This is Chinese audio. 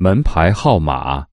门牌号码。